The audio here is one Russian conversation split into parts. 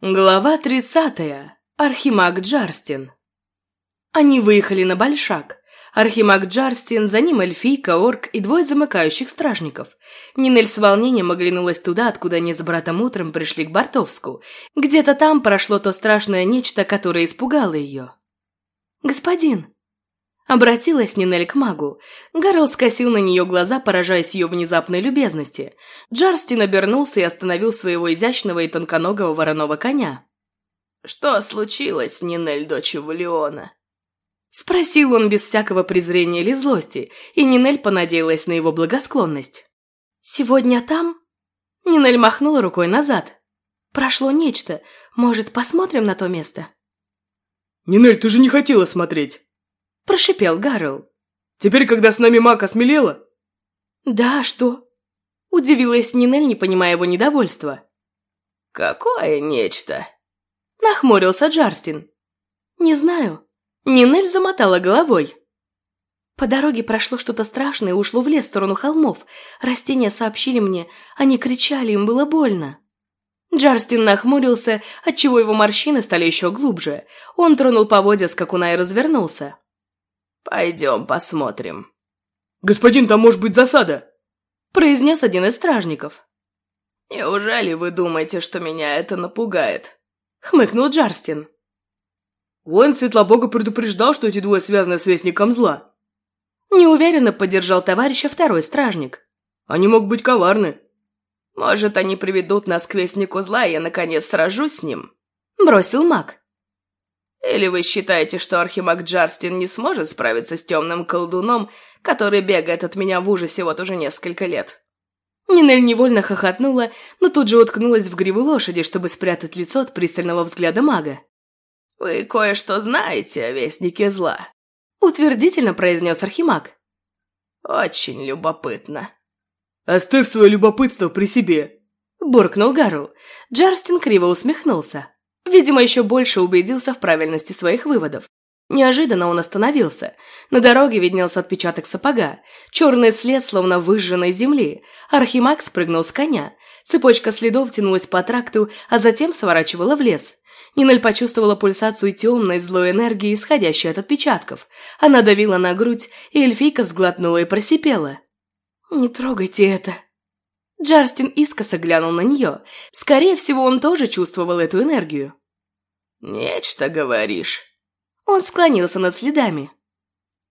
Глава тридцатая. Архимаг Джарстин. Они выехали на Большак. Архимаг Джарстин, за ним эльфийка, орк и двое замыкающих стражников. Нинель с волнением оглянулась туда, откуда они с братом утром пришли к Бартовску. Где-то там прошло то страшное нечто, которое испугало ее. «Господин!» Обратилась Нинель к магу. Гарл скосил на нее глаза, поражаясь ее внезапной любезности. Джарстин обернулся и остановил своего изящного и тонконогого вороного коня. «Что случилось, Нинель, дочь Валиона?» Спросил он без всякого презрения или злости, и Нинель понадеялась на его благосклонность. «Сегодня там?» Нинель махнула рукой назад. «Прошло нечто. Может, посмотрим на то место?» «Нинель, ты же не хотела смотреть!» Прошипел Гарл. «Теперь, когда с нами маг осмелела?» «Да, что?» Удивилась Нинель, не понимая его недовольства. «Какое нечто?» Нахмурился Джарстин. «Не знаю». Нинель замотала головой. По дороге прошло что-то страшное и ушло в лес в сторону холмов. Растения сообщили мне, они кричали, им было больно. Джарстин нахмурился, отчего его морщины стали еще глубже. Он тронул поводья скакуна и развернулся. «Пойдем посмотрим». «Господин, там может быть засада!» произнес один из стражников. «Неужели вы думаете, что меня это напугает?» хмыкнул Джарстин. Воин Светлобога предупреждал, что эти двое связаны с Вестником Зла. Неуверенно поддержал товарища второй стражник. Они могут быть коварны. Может, они приведут нас к Вестнику Зла, и я, наконец, сражусь с ним? Бросил маг. Или вы считаете, что Архимаг Джарстин не сможет справиться с темным колдуном, который бегает от меня в ужасе вот уже несколько лет?» Нинель невольно хохотнула, но тут же уткнулась в гриву лошади, чтобы спрятать лицо от пристального взгляда мага. «Вы кое-что знаете о Вестнике Зла?» — утвердительно произнес Архимаг. «Очень любопытно». «Оставь свое любопытство при себе», — буркнул Гарл. Джарстин криво усмехнулся. Видимо, еще больше убедился в правильности своих выводов. Неожиданно он остановился. На дороге виднелся отпечаток сапога, черный след, словно выжженной земли. Архимаг спрыгнул с коня. Цепочка следов тянулась по тракту, а затем сворачивала в лес. Нинель почувствовала пульсацию темной злой энергии, исходящей от отпечатков. Она давила на грудь, и эльфийка сглотнула и просипела. «Не трогайте это!» Джарстин искоса глянул на нее. Скорее всего, он тоже чувствовал эту энергию. «Нечто, говоришь?» Он склонился над следами.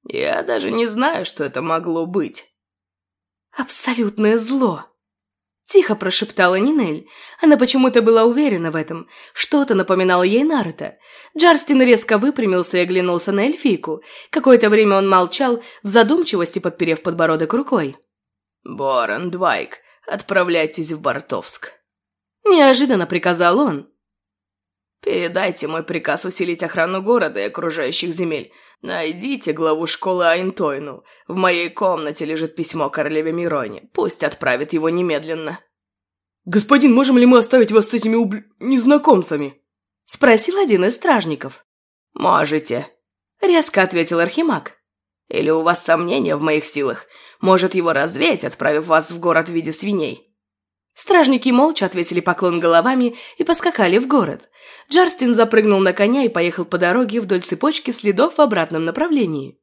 «Я даже не знаю, что это могло быть». «Абсолютное зло!» Тихо прошептала Нинель. Она почему-то была уверена в этом. Что-то напоминало ей Наруто. Джарстин резко выпрямился и оглянулся на эльфийку. Какое-то время он молчал, в задумчивости подперев подбородок рукой. «Борон, Двайк, отправляйтесь в Бартовск». Неожиданно приказал он. Передайте мой приказ усилить охрану города и окружающих земель. Найдите главу школы Айнтойну. В моей комнате лежит письмо королеве Мироне. Пусть отправит его немедленно». «Господин, можем ли мы оставить вас с этими уб... незнакомцами?» Спросил один из стражников. «Можете», — резко ответил Архимаг. «Или у вас сомнения в моих силах? Может его развеять, отправив вас в город в виде свиней?» Стражники молча ответили поклон головами и поскакали в город. Джарстин запрыгнул на коня и поехал по дороге вдоль цепочки следов в обратном направлении.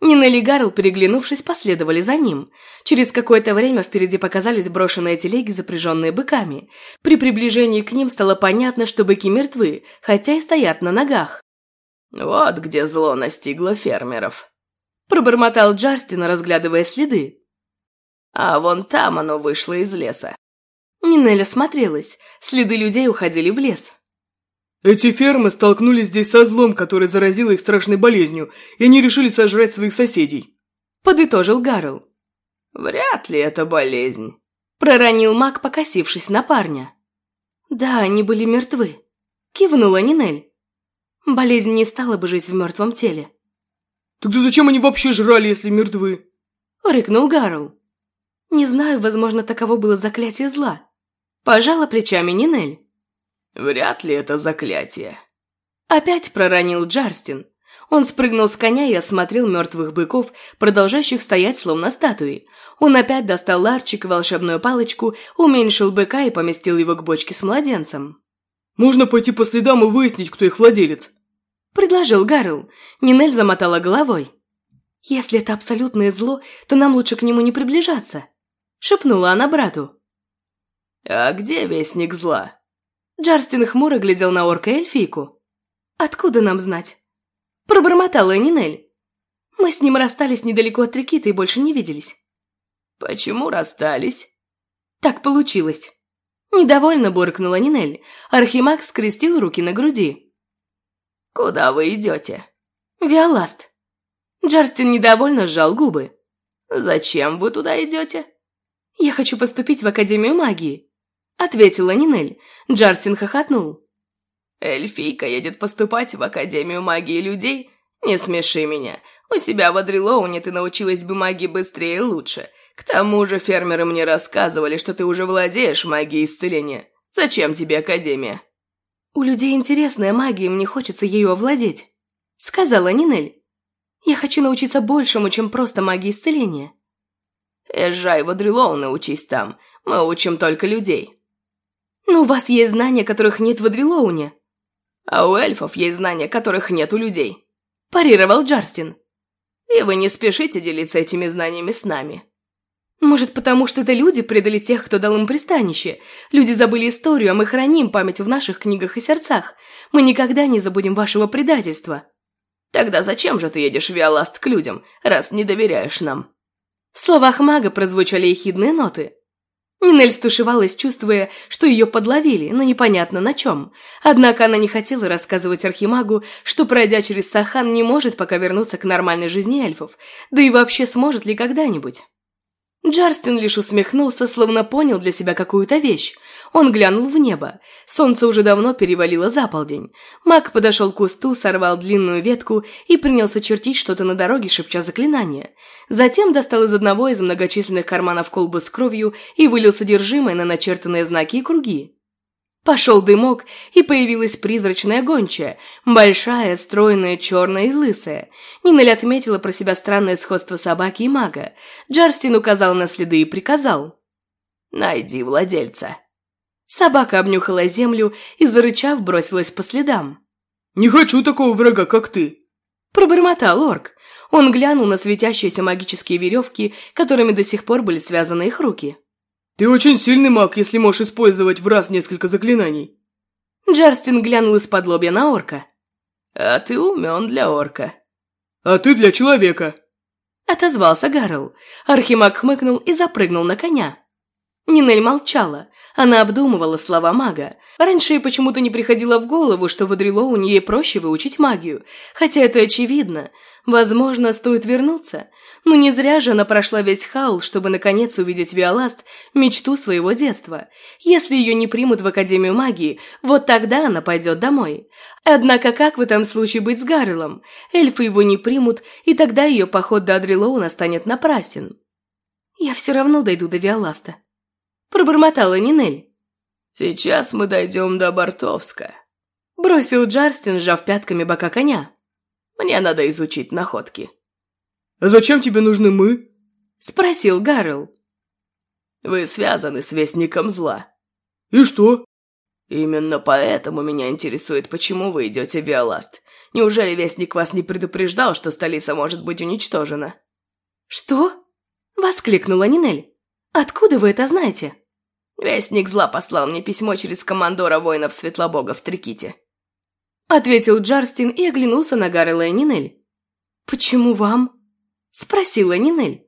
Нина и Гарл, переглянувшись, последовали за ним. Через какое-то время впереди показались брошенные телеги, запряженные быками. При приближении к ним стало понятно, что быки мертвы, хотя и стоят на ногах. «Вот где зло настигло фермеров», – пробормотал Джарстин, разглядывая следы. «А вон там оно вышло из леса. Нинель осмотрелась. Следы людей уходили в лес. Эти фермы столкнулись здесь со злом, который заразил их страшной болезнью, и они решили сожрать своих соседей. Подытожил Гарл. Вряд ли это болезнь. Проронил маг, покосившись на парня. Да, они были мертвы. Кивнула Нинель. Болезнь не стала бы жить в мертвом теле. Тогда зачем они вообще жрали, если мертвы? Рыкнул Гарл. Не знаю, возможно, таково было заклятие зла. Пожала плечами Нинель. «Вряд ли это заклятие». Опять проронил Джарстин. Он спрыгнул с коня и осмотрел мертвых быков, продолжающих стоять словно статуи. Он опять достал ларчик и волшебную палочку, уменьшил быка и поместил его к бочке с младенцем. Можно пойти по следам и выяснить, кто их владелец. Предложил Гарл. Нинель замотала головой. «Если это абсолютное зло, то нам лучше к нему не приближаться», — шепнула она брату. «А где вестник зла?» Джарстин хмуро глядел на орка эльфийку. «Откуда нам знать?» Пробормотала Нинель. «Мы с ним расстались недалеко от Трикита и больше не виделись». «Почему расстались?» «Так получилось». Недовольно буркнула Нинель. Архимаг скрестил руки на груди. «Куда вы идете?» «Виоласт». Джарстин недовольно сжал губы. «Зачем вы туда идете?» «Я хочу поступить в Академию магии», — ответила Нинель. Джарстин хохотнул. «Эльфийка едет поступать в Академию магии людей? Не смеши меня. У себя в Адрилоуне ты научилась бы магии быстрее и лучше. К тому же фермеры мне рассказывали, что ты уже владеешь магией исцеления. Зачем тебе Академия?» «У людей интересная магия, мне хочется ею овладеть», — сказала Нинель. «Я хочу научиться большему, чем просто магии исцеления». «Езжай в Адрилоун и учись там. Мы учим только людей». «Но у вас есть знания, которых нет в Адрилоуне». «А у эльфов есть знания, которых нет у людей», – парировал Джарстин. «И вы не спешите делиться этими знаниями с нами». Может, потому что это люди предали тех, кто дал им пристанище. Люди забыли историю, а мы храним память в наших книгах и сердцах. Мы никогда не забудем вашего предательства. Тогда зачем же ты едешь в Виоласт к людям, раз не доверяешь нам? В словах мага прозвучали ехидные ноты. Нинель стушевалась, чувствуя, что ее подловили, но непонятно на чем. Однако она не хотела рассказывать Архимагу, что, пройдя через Сахан, не может пока вернуться к нормальной жизни эльфов, да и вообще сможет ли когда-нибудь. Джарстин лишь усмехнулся, словно понял для себя какую-то вещь. Он глянул в небо. Солнце уже давно перевалило за полдень. Маг подошел к кусту, сорвал длинную ветку и принялся чертить что-то на дороге, шепча заклинание. Затем достал из одного из многочисленных карманов колбу с кровью и вылил содержимое на начертанные знаки и круги. Пошел дымок, и появилась призрачная гончая, большая, стройная, черная и лысая. Нинель отметила про себя странное сходство собаки и мага. Джарстин указал на следы и приказал. «Найди владельца». Собака обнюхала землю и, зарычав, бросилась по следам. «Не хочу такого врага, как ты!» Пробормотал орк. Он глянул на светящиеся магические веревки, которыми до сих пор были связаны их руки. «Ты очень сильный маг, если можешь использовать в раз несколько заклинаний». Джарстин глянул из-под лобья на орка. «А ты умен для орка». «А ты для человека». Отозвался Гарл. Архимаг хмыкнул и запрыгнул на коня. Нинель молчала. Она обдумывала слова мага. Раньше ей почему-то не приходило в голову, что в Адрилоуне ей проще выучить магию. Хотя это очевидно. Возможно, стоит вернуться. Но не зря же она прошла весь хаул, чтобы наконец увидеть Виоласт, мечту своего детства. Если ее не примут в Академию магии, вот тогда она пойдет домой. Однако как в этом случае быть с Гаррелом? Эльфы его не примут, и тогда ее поход до Адрилоуна станет напрасен. «Я все равно дойду до Виоласта», – пробормотала Нинель. «Сейчас мы дойдем до Бортовска», – бросил Джарстин, сжав пятками бока коня. «Мне надо изучить находки». «А зачем тебе нужны мы?» – спросил Гаррел. «Вы связаны с Вестником Зла». «И что?» «Именно поэтому меня интересует, почему вы идете в Виоласт. Неужели Вестник вас не предупреждал, что столица может быть уничтожена?» «Что?» – воскликнула Нинель. «Откуда вы это знаете?» «Вестник Зла послал мне письмо через командора воинов Светлобога в Триките». Ответил Джарстин и оглянулся на Гаррела и Нинель. «Почему вам?» Спросила Нинель.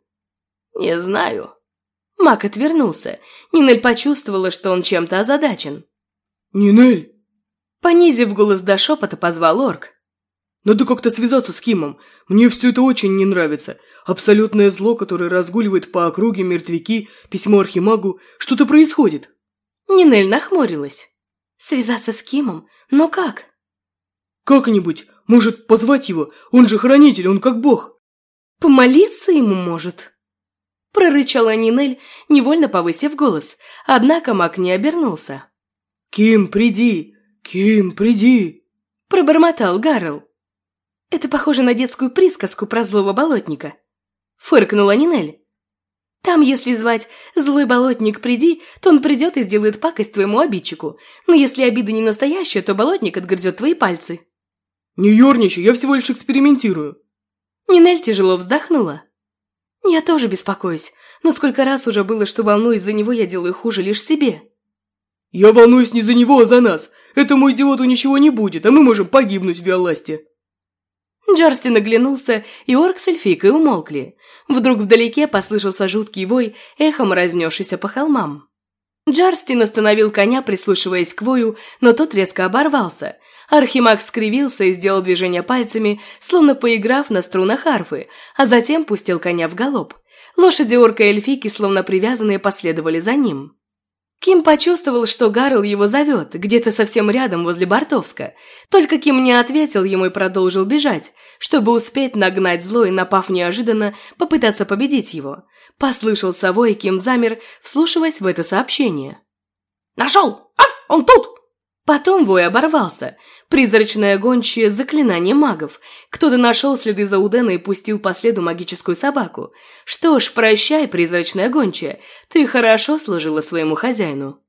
«Не знаю». Мак отвернулся. Нинель почувствовала, что он чем-то озадачен. «Нинель!» Понизив голос до шепота, позвал орк. «Надо как-то связаться с Кимом. Мне все это очень не нравится. Абсолютное зло, которое разгуливает по округе, мертвяки, письмо Архимагу. Что-то происходит». Нинель нахмурилась. «Связаться с Кимом? Но как?» «Как-нибудь. Может, позвать его? Он же хранитель, он как бог». Помолиться ему может?» Прорычала Нинель, невольно повысив голос, однако маг не обернулся. «Ким, приди! Ким, приди!» Пробормотал Гарл. «Это похоже на детскую присказку про злого болотника», — фыркнула Нинель. Там, если звать «злой болотник, приди», то он придет и сделает пакость твоему обидчику. Но если обида не настоящая, то болотник отгрызет твои пальцы». «Не ерничай, я всего лишь экспериментирую». Нинель тяжело вздохнула. «Я тоже беспокоюсь, но сколько раз уже было, что волнуюсь за него, я делаю хуже лишь себе». «Я волнуюсь не за него, а за нас. Этому идиоту ничего не будет, а мы можем погибнуть в Виоласте». Джарстин оглянулся, и орк с эльфийкой умолкли. Вдруг вдалеке послышался жуткий вой, эхом разнесшийся по холмам. Джарстин остановил коня, прислушиваясь к вою, но тот резко оборвался. Архимаг скривился и сделал движение пальцами, словно поиграв на струнах арфы, а затем пустил коня в галоп. Лошади орка и эльфийки, словно привязанные, последовали за ним. Ким почувствовал, что Гарл его зовет, где-то совсем рядом, возле Бортовска. Только Ким не ответил ему и продолжил бежать, чтобы успеть нагнать зло и, напав неожиданно, попытаться победить его. Послышался вой, Ким замер, вслушиваясь в это сообщение. «Нашел! А, он тут!» Потом вой оборвался. Призрачное гончее – заклинание магов. Кто-то нашел следы Заудена и пустил по следу магическую собаку. Что ж, прощай, призрачная гончая, ты хорошо служила своему хозяину.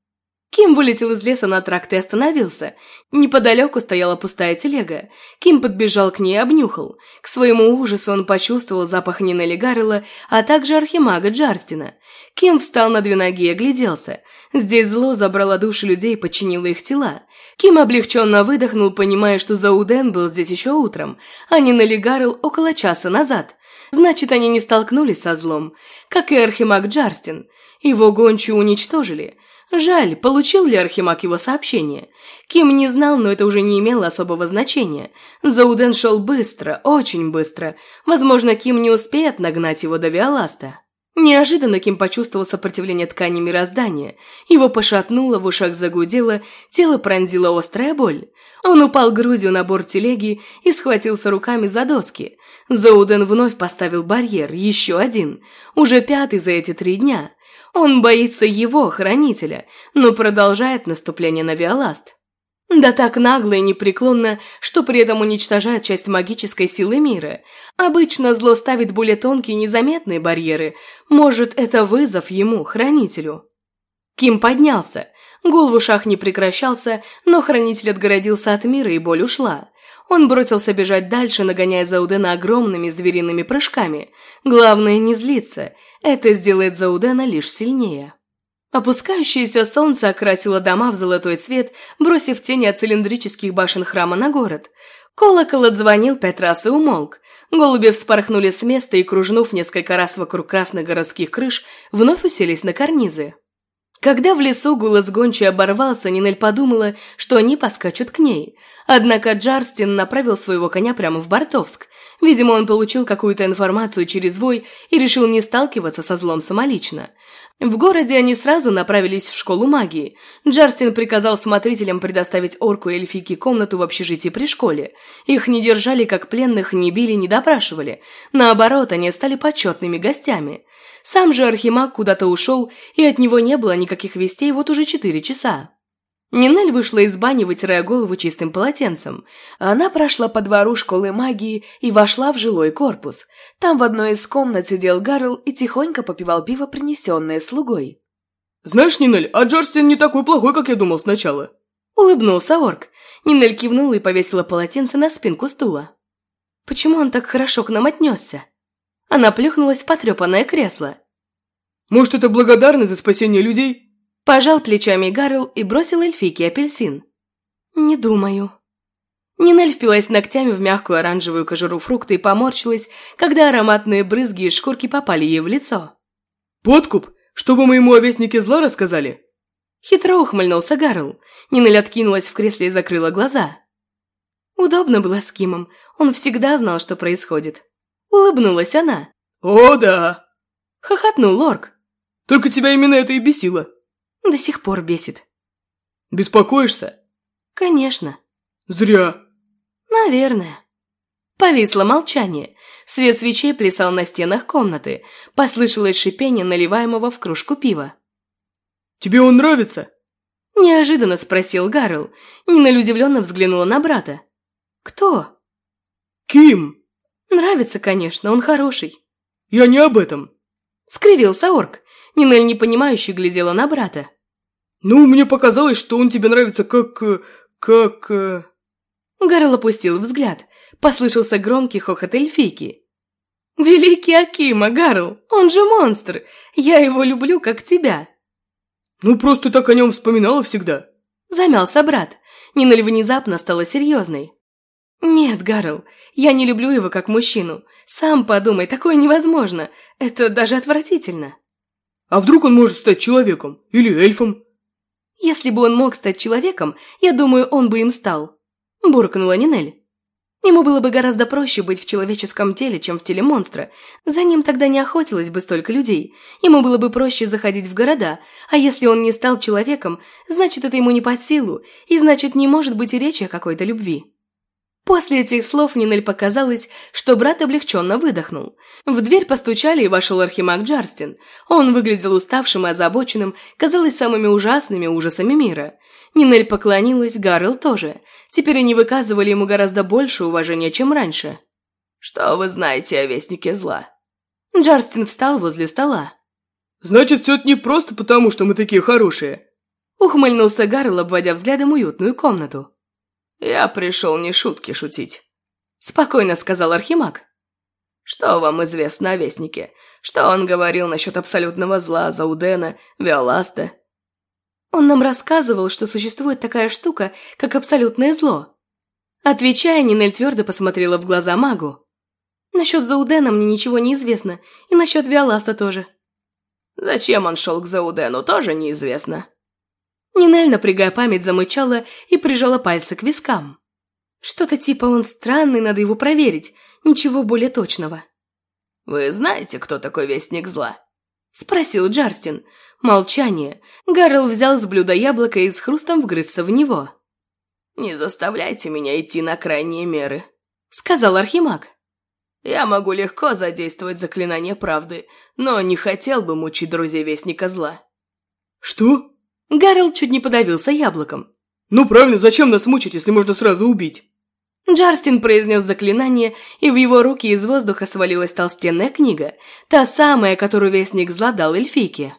Ким вылетел из леса на тракт и остановился. Неподалеку стояла пустая телега. Ким подбежал к ней и обнюхал. К своему ужасу он почувствовал запах Нинели Гаррелла, а также архимага Джарстина. Ким встал на две ноги и огляделся. Здесь зло забрало души людей и подчинило их тела. Ким облегченно выдохнул, понимая, что Зауден был здесь еще утром, а Нинели Гаррелл около часа назад. Значит, они не столкнулись со злом, как и архимаг Джарстин. Его гончую уничтожили – Жаль, получил ли Архимаг его сообщение? Ким не знал, но это уже не имело особого значения. Зауден шел быстро, очень быстро. Возможно, Ким не успеет нагнать его до Виоласта. Неожиданно Ким почувствовал сопротивление ткани мироздания. Его пошатнуло, в ушах загудело, тело пронзила острая боль. Он упал грудью на борт телеги и схватился руками за доски. Зауден вновь поставил барьер, еще один, уже пятый за эти три дня. Он боится его, хранителя, но продолжает наступление на Виоласт. Да так нагло и непреклонно, что при этом уничтожает часть магической силы мира. Обычно зло ставит более тонкие незаметные барьеры. Может, это вызов ему, хранителю. Ким поднялся. Гул в не прекращался, но хранитель отгородился от мира, и боль ушла. Он бросился бежать дальше, нагоняя Заудена огромными звериными прыжками. Главное не злиться, это сделает Заудена лишь сильнее. Опускающееся солнце окрасило дома в золотой цвет, бросив тени от цилиндрических башен храма на город. Колокол отзвонил пять раз и умолк. Голуби вспорхнули с места и, кружнув несколько раз вокруг красных городских крыш, вновь уселись на карнизы. Когда в лесу голос гончей оборвался, Нинель подумала, что они поскачут к ней. Однако Джарстин направил своего коня прямо в Бортовск. Видимо, он получил какую-то информацию через вой и решил не сталкиваться со злом самолично. В городе они сразу направились в школу магии. Джарстин приказал смотрителям предоставить орку и эльфийке комнату в общежитии при школе. Их не держали как пленных, не били, не допрашивали. Наоборот, они стали почетными гостями. Сам же Архимаг куда-то ушел, и от него не было никаких вестей вот уже четыре часа. Нинель вышла из бани, вытирая голову чистым полотенцем. Она прошла по двору школы магии и вошла в жилой корпус. Там в одной из комнат сидел Гарл и тихонько попивал пиво, принесенное слугой. «Знаешь, Нинель, а Джарстин не такой плохой, как я думал сначала». Улыбнулся орк. Нинель кивнула и повесила полотенце на спинку стула. «Почему он так хорошо к нам отнесся?» Она плюхнулась в потрепанное кресло. «Может, это благодарность за спасение людей?» Пожал плечами Гарл и бросил эльфийке апельсин. «Не думаю». Нинель впилась ногтями в мягкую оранжевую кожуру фрукта и поморщилась, когда ароматные брызги из шкурки попали ей в лицо. «Подкуп? Чтобы моему овестнике зла рассказали?» Хитро ухмыльнулся Гарл. Нинель откинулась в кресле и закрыла глаза. Удобно было с Кимом. Он всегда знал, что происходит. Улыбнулась она. «О, да!» Хохотнул Лорк. «Только тебя именно это и бесило». До сих пор бесит. «Беспокоишься?» «Конечно». «Зря». «Наверное». Повисло молчание. Свет свечей плясал на стенах комнаты. Послышалось шипение наливаемого в кружку пива. «Тебе он нравится?» Неожиданно спросил Гарл. Нина удивленно взглянула на брата. «Кто?» «Ким!» «Нравится, конечно, он хороший». «Я не об этом». Скривился орк. Нинель непонимающе глядела на брата. «Ну, мне показалось, что он тебе нравится как... э, как...» э». Гарл опустил взгляд. Послышался громкий хохот эльфийки. «Великий Акима, Гарл! Он же монстр! Я его люблю, как тебя!» «Ну, просто так о нем вспоминала всегда!» Замялся брат. Нинель внезапно стала серьезной. «Нет, Гарл, я не люблю его как мужчину. Сам подумай, такое невозможно. Это даже отвратительно». «А вдруг он может стать человеком? Или эльфом?» «Если бы он мог стать человеком, я думаю, он бы им стал», – буркнула Нинель. Ему было бы гораздо проще быть в человеческом теле, чем в теле монстра. За ним тогда не охотилось бы столько людей. Ему было бы проще заходить в города. А если он не стал человеком, значит, это ему не под силу, и значит, не может быть и речи о какой-то любви. После этих слов Нинель показалось, что брат облегченно выдохнул. В дверь постучали, и вошел архимаг Джарстин. Он выглядел уставшим и озабоченным, казалось, самыми ужасными ужасами мира. Нинель поклонилась, Гаррел тоже. Теперь они выказывали ему гораздо больше уважения, чем раньше. «Что вы знаете о Вестнике Зла?» Джарстин встал возле стола. «Значит, все это не просто потому, что мы такие хорошие». Ухмыльнулся Гаррел, обводя взглядом уютную комнату. «Я пришел не шутки шутить», – спокойно сказал Архимаг. «Что вам известно о Вестнике? Что он говорил насчет абсолютного зла, Заудена, Виоласта?» «Он нам рассказывал, что существует такая штука, как абсолютное зло». Отвечая, Нинель твердо посмотрела в глаза магу. «Насчет Заудена мне ничего не известно, и насчет Виоласта тоже». «Зачем он шел к Заудену, тоже неизвестно», Нинель, напрягая память, замычала и прижала пальцы к вискам. Что-то типа он странный, надо его проверить. Ничего более точного. «Вы знаете, кто такой Вестник Зла?» Спросил Джарстин. Молчание. Гаррел взял с блюда яблоко и с хрустом вгрызся в него. «Не заставляйте меня идти на крайние меры», — сказал Архимаг. «Я могу легко задействовать заклинание правды, но не хотел бы мучить друзей Вестника Зла». «Что?» Гаррел чуть не подавился яблоком. «Ну правильно, зачем нас мучить, если можно сразу убить?» Джарстин произнес заклинание, и в его руки из воздуха свалилась толстенная книга, та самая, которую Вестник Зла дал эльфийке.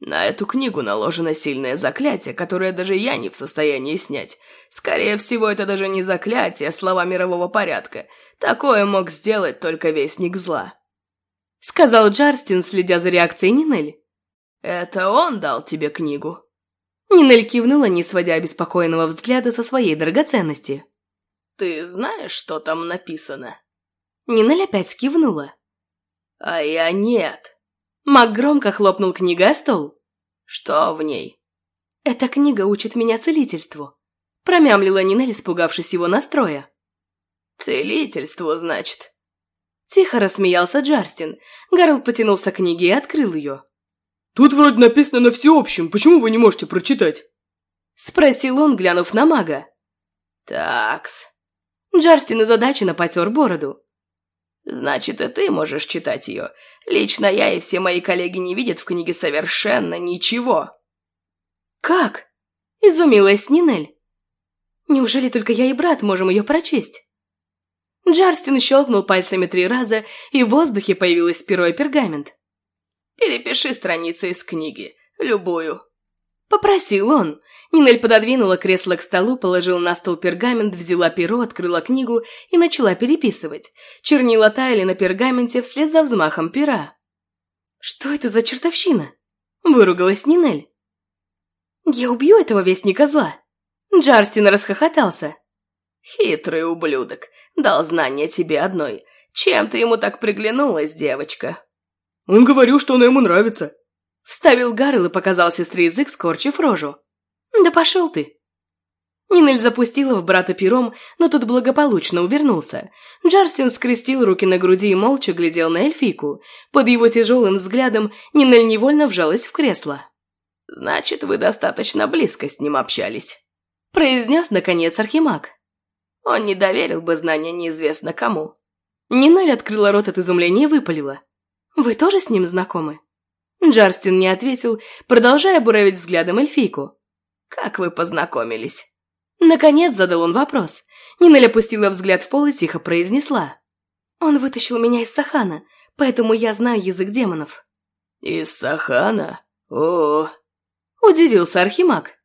«На эту книгу наложено сильное заклятие, которое даже я не в состоянии снять. Скорее всего, это даже не заклятие, а слова мирового порядка. Такое мог сделать только Вестник Зла», — сказал Джарстин, следя за реакцией Нинель. «Это он дал тебе книгу?» Нинель кивнула, не сводя обеспокоенного взгляда со своей драгоценности. «Ты знаешь, что там написано?» Нинель опять кивнула. «А я нет». Мак громко хлопнул книгой о стол. «Что в ней?» «Эта книга учит меня целительству», промямлила Нинель, испугавшись его настроя. «Целительству, значит?» Тихо рассмеялся Джарстин. Гарл потянулся к книге и открыл ее. «Тут вроде написано на всеобщем, почему вы не можете прочитать?» Спросил он, глянув на мага. «Такс». Джарстин озадаченно потер бороду. «Значит, и ты можешь читать ее. Лично я и все мои коллеги не видят в книге совершенно ничего». «Как?» – изумилась Нинель. «Неужели только я и брат можем ее прочесть?» Джарстин щелкнул пальцами три раза, и в воздухе появилось перо и пергамент. Перепиши страницы из книги. Любую». Попросил он. Нинель пододвинула кресло к столу, положила на стол пергамент, взяла перо, открыла книгу и начала переписывать. Чернила таяли на пергаменте вслед за взмахом пера. «Что это за чертовщина?» – выругалась Нинель. «Я убью этого вестника зла!» Джарстин расхохотался. «Хитрый ублюдок, дал знания тебе одной. Чем ты ему так приглянулась, девочка?» Он говорил, что она ему нравится. Вставил Гаррел и показал сестре язык, скорчив рожу. Да пошел ты. Нинель запустила в брата пером, но тот благополучно увернулся. Джарсин скрестил руки на груди и молча глядел на эльфийку. Под его тяжелым взглядом Нинель невольно вжалась в кресло. «Значит, вы достаточно близко с ним общались», – произнес, наконец, Архимаг. «Он не доверил бы знания неизвестно кому». Нинель открыла рот от изумления и выпалила. «Вы тоже с ним знакомы?» Джарстин не ответил, продолжая буравить взглядом эльфийку. «Как вы познакомились?» Наконец задал он вопрос. Нинель опустила взгляд в пол и тихо произнесла. «Он вытащил меня из Сахана, поэтому я знаю язык демонов». «Из Сахана? О, Удивился Архимаг.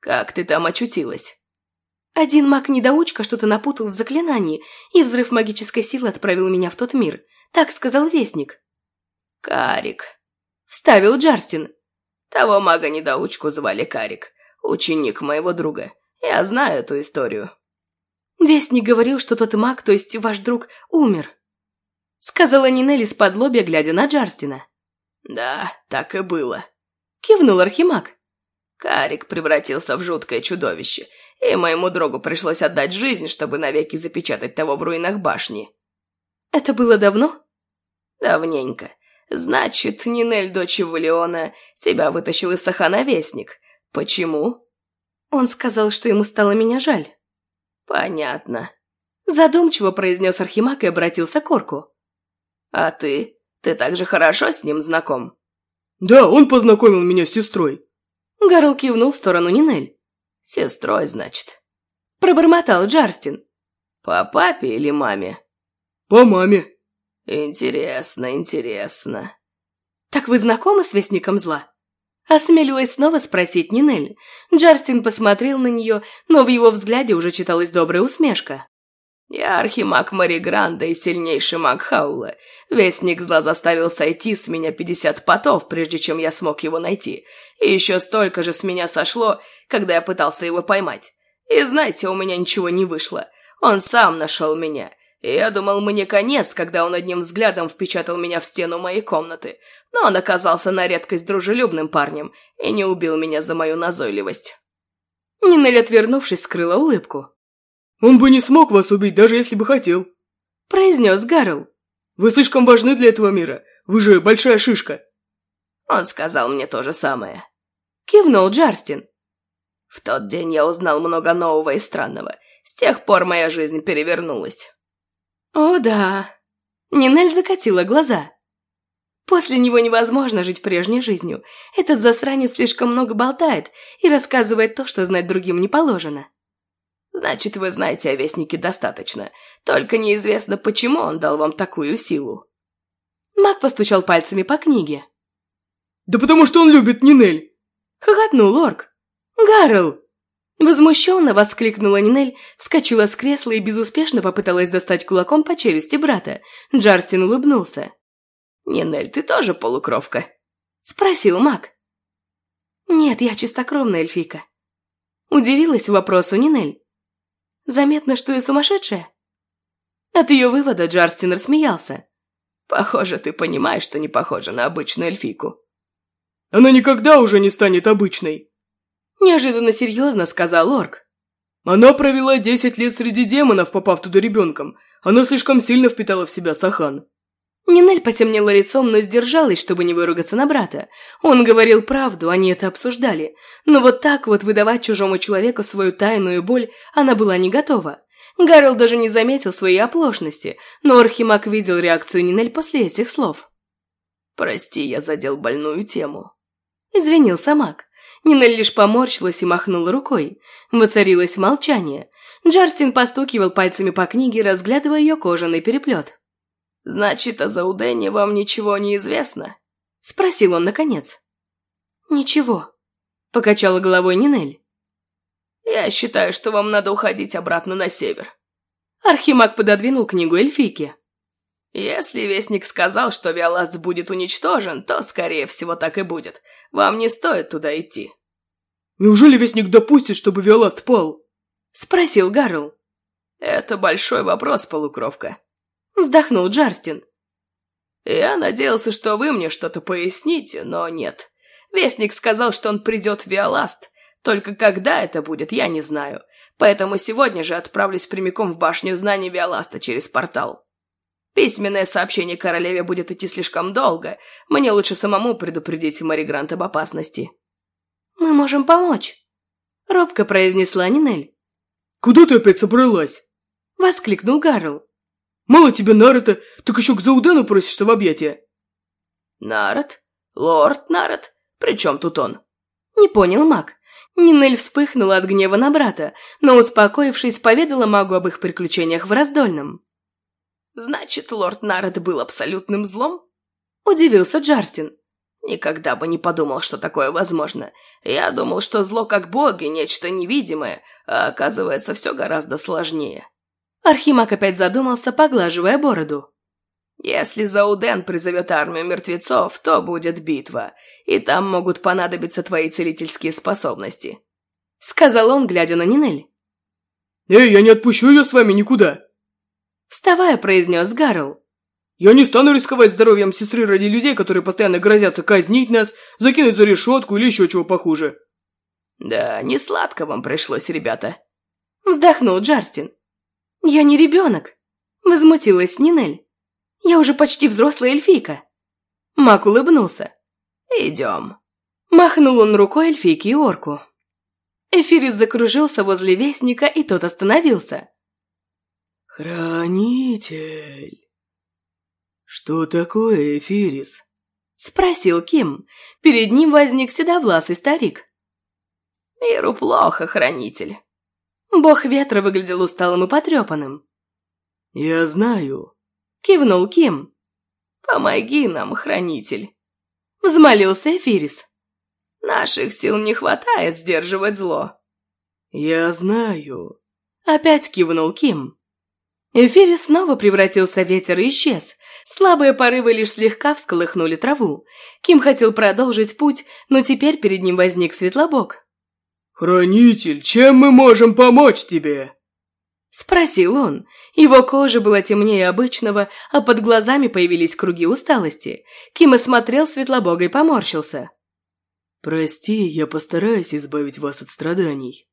как ты там очутилась?» Один маг-недоучка что-то напутал в заклинании, и взрыв магической силы отправил меня в тот мир. Так сказал Вестник. «Карик». Вставил Джарстин. Того мага-недоучку звали Карик, ученик моего друга. Я знаю эту историю. Вестник говорил, что тот маг, то есть ваш друг, умер. Сказала Нинелли с подлобья, глядя на Джарстина. Да, так и было. Кивнул Архимаг. Карик превратился в жуткое чудовище, и моему другу пришлось отдать жизнь, чтобы навеки запечатать того в руинах башни. Это было давно? Давненько. Значит, Нинель, дочь Валиона, тебя вытащил из Сахана Вестник. Почему? Он сказал, что ему стало меня жаль. Понятно. Задумчиво произнес Архимаг и обратился к Орку. А ты? Ты также хорошо с ним знаком? Да, он познакомил меня с сестрой. Гарл кивнул в сторону Нинель. Сестрой, значит. Пробормотал Джарстин. По папе или маме? По маме. Интересно, интересно. Так вы знакомы с Вестником Зла? Осмелилась снова спросить Нинель. Джарстин посмотрел на нее, но в его взгляде уже читалась добрая усмешка. Я архимаг Маригранда и сильнейший маг Хаула. Вестник зла заставил сойти с меня пятьдесят потов, прежде чем я смог его найти. И еще столько же с меня сошло, когда я пытался его поймать. И знаете, у меня ничего не вышло. Он сам нашел меня. И я думал, мне конец, когда он одним взглядом впечатал меня в стену моей комнаты. Но он оказался на редкость дружелюбным парнем и не убил меня за мою назойливость. Нинель, отвернувшись, скрыла улыбку. Он бы не смог вас убить, даже если бы хотел. Произнес Гарл. Вы слишком важны для этого мира. Вы же большая шишка. Он сказал мне то же самое. Кивнул Джарстин. В тот день я узнал много нового и странного. С тех пор моя жизнь перевернулась. О, да. Нинель закатила глаза. После него невозможно жить прежней жизнью. Этот засранец слишком много болтает и рассказывает то, что знать другим не положено. Значит, вы знаете о Вестнике достаточно. Только неизвестно, почему он дал вам такую силу. Маг постучал пальцами по книге. Да потому что он любит Нинель. Хохотнул орк. Гарл! Возмущенно воскликнула Нинель, вскочила с кресла и безуспешно попыталась достать кулаком по челюсти брата. Джарстин улыбнулся. «Нинель, ты тоже полукровка?» Спросил маг. «Нет, я чистокровная эльфийка». Удивилась вопросу Нинель. «Заметно, что я сумасшедшая?» От ее вывода Джарстин рассмеялся. «Похоже, ты понимаешь, что не похожа на обычную эльфийку». Она никогда уже не станет обычной. Неожиданно серьезно сказал Орк. Она провела десять лет среди демонов, попав туда ребенком. Она слишком сильно впитала в себя Сахан. Нинель потемнела лицом, но сдержалась, чтобы не выругаться на брата. Он говорил правду, они это обсуждали. Но вот так вот выдавать чужому человеку свою тайную боль она была не готова. Гаррел даже не заметил своей оплошности, но Архимаг видел реакцию Нинель после этих слов. «Прости, я задел больную тему». Извинился маг. Нинель лишь поморщилась и махнула рукой. Воцарилось молчание. Джарстин постукивал пальцами по книге, разглядывая ее кожаный переплет. «Значит, о Заудене вам ничего не известно?» Спросил он наконец. «Ничего», — покачала головой Нинель. «Я считаю, что вам надо уходить обратно на север». Архимаг пододвинул книгу эльфийке. «Если Вестник сказал, что Виоласт будет уничтожен, то, скорее всего, так и будет. Вам не стоит туда идти». Неужели Вестник допустит, чтобы Виоласт пал? Спросил Гарл. «Это большой вопрос, полукровка». Вздохнул Джарстин. «Я надеялся, что вы мне что-то поясните, но нет. Вестник сказал, что он придет в Виоласт. Только когда это будет, я не знаю. Поэтому сегодня же отправлюсь прямиком в башню знаний Виоласта через портал». Письменное сообщение королеве будет идти слишком долго. Мне лучше самому предупредить Мэри Грант об опасности». «Мы можем помочь», — робко произнесла Нинель. «Куда ты опять собралась?» — воскликнул Гарл. «Мало тебе Наруто, так еще к Заудену просишься в объятия». «Народ? Лорд Народ? При чем тут он?» Не понял маг. Нинель вспыхнула от гнева на брата, но, успокоившись, поведала магу об их приключениях в Раздольном. «Значит, лорд Народ был абсолютным злом?» Удивился Джарстин. Никогда бы не подумал, что такое возможно. Я думал, что зло как боги, нечто невидимое, а оказывается все гораздо сложнее. Архимаг опять задумался, поглаживая бороду. Если Зауден призовет армию мертвецов, то будет битва, и там могут понадобиться твои целительские способности. Сказал он, глядя на Нинель. «Эй, я не отпущу ее с вами никуда!» Вставая, произнес Гарл. «Я не стану рисковать здоровьем сестры ради людей, которые постоянно грозятся казнить нас, закинуть за решетку или еще чего похуже». «Да, не сладко вам пришлось, ребята», — вздохнул Джарстин. «Я не ребенок», — возмутилась Нинель. «Я уже почти взрослая эльфийка». Мак улыбнулся. «Идем». Махнул он рукой эльфийке и орку. Эфирис закружился возле вестника, и тот остановился. «Хранитель!» «Что такое, Эфирис?» Спросил Ким. Перед ним возник седовласый старик. «Миру плохо, хранитель». Бог ветра выглядел усталым и потрепанным. «Я знаю», — кивнул Ким. «Помоги нам, хранитель», — взмолился Эфирис. «Наших сил не хватает сдерживать зло». «Я знаю», — опять кивнул Ким. Эфирис снова превратился ветер и исчез. Слабые порывы лишь слегка всколыхнули траву. Ким хотел продолжить путь, но теперь перед ним возник Светлобок. «Хранитель, чем мы можем помочь тебе?» Спросил он. Его кожа была темнее обычного, а под глазами появились круги усталости. Ким осмотрел Светлобога и поморщился. «Прости, я постараюсь избавить вас от страданий».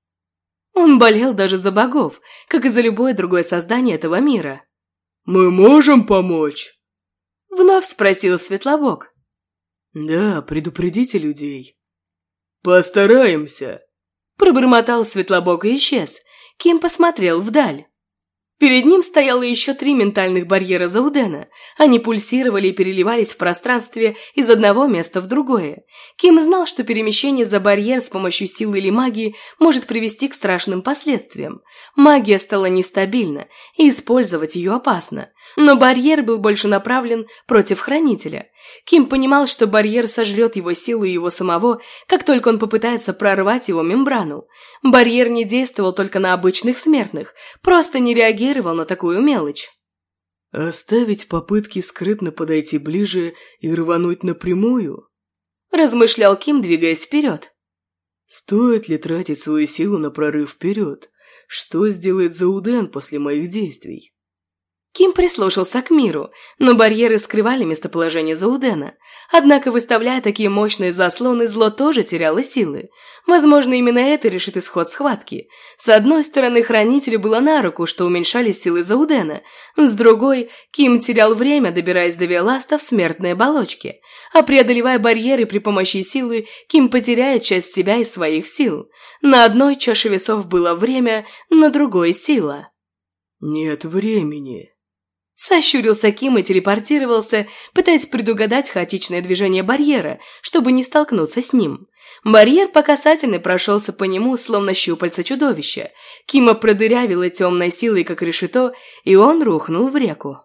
Он болел даже за богов, как и за любое другое создание этого мира. «Мы можем помочь?» Вновь спросил Светлобог. «Да, предупредите людей». «Постараемся», Пробормотал Светлобог и исчез. Ким посмотрел вдаль. Перед ним стояло еще три ментальных барьера Заудена. Они пульсировали и переливались в пространстве из одного места в другое. Ким знал, что перемещение за барьер с помощью силы или магии может привести к страшным последствиям. Магия стала нестабильна, и использовать ее опасно. Но барьер был больше направлен против Хранителя. Ким понимал, что барьер сожрет его силу и его самого, как только он попытается прорвать его мембрану. Барьер не действовал только на обычных смертных, просто не реагировал на такую мелочь. «Оставить попытки скрытно подойти ближе и рвануть напрямую?» Размышлял Ким, двигаясь вперед. «Стоит ли тратить свою силу на прорыв вперед? Что сделает Зауден после моих действий?» Ким прислушался к миру, но барьеры скрывали местоположение Заудена. Однако, выставляя такие мощные заслоны, зло тоже теряло силы. Возможно, именно это решит исход схватки. С одной стороны, Хранителю было на руку, что уменьшались силы Заудена. С другой, Ким терял время, добираясь до Веласта в смертной оболочке. А преодолевая барьеры при помощи силы, Ким потеряет часть себя и своих сил. На одной чаше весов было время, на другой – сила. «Нет времени», Сощурился Ким и телепортировался, пытаясь предугадать хаотичное движение барьера, чтобы не столкнуться с ним. Барьер по касательной прошелся по нему, словно щупальца чудовища. Кима продырявило темной силой, как решето, и он рухнул в реку.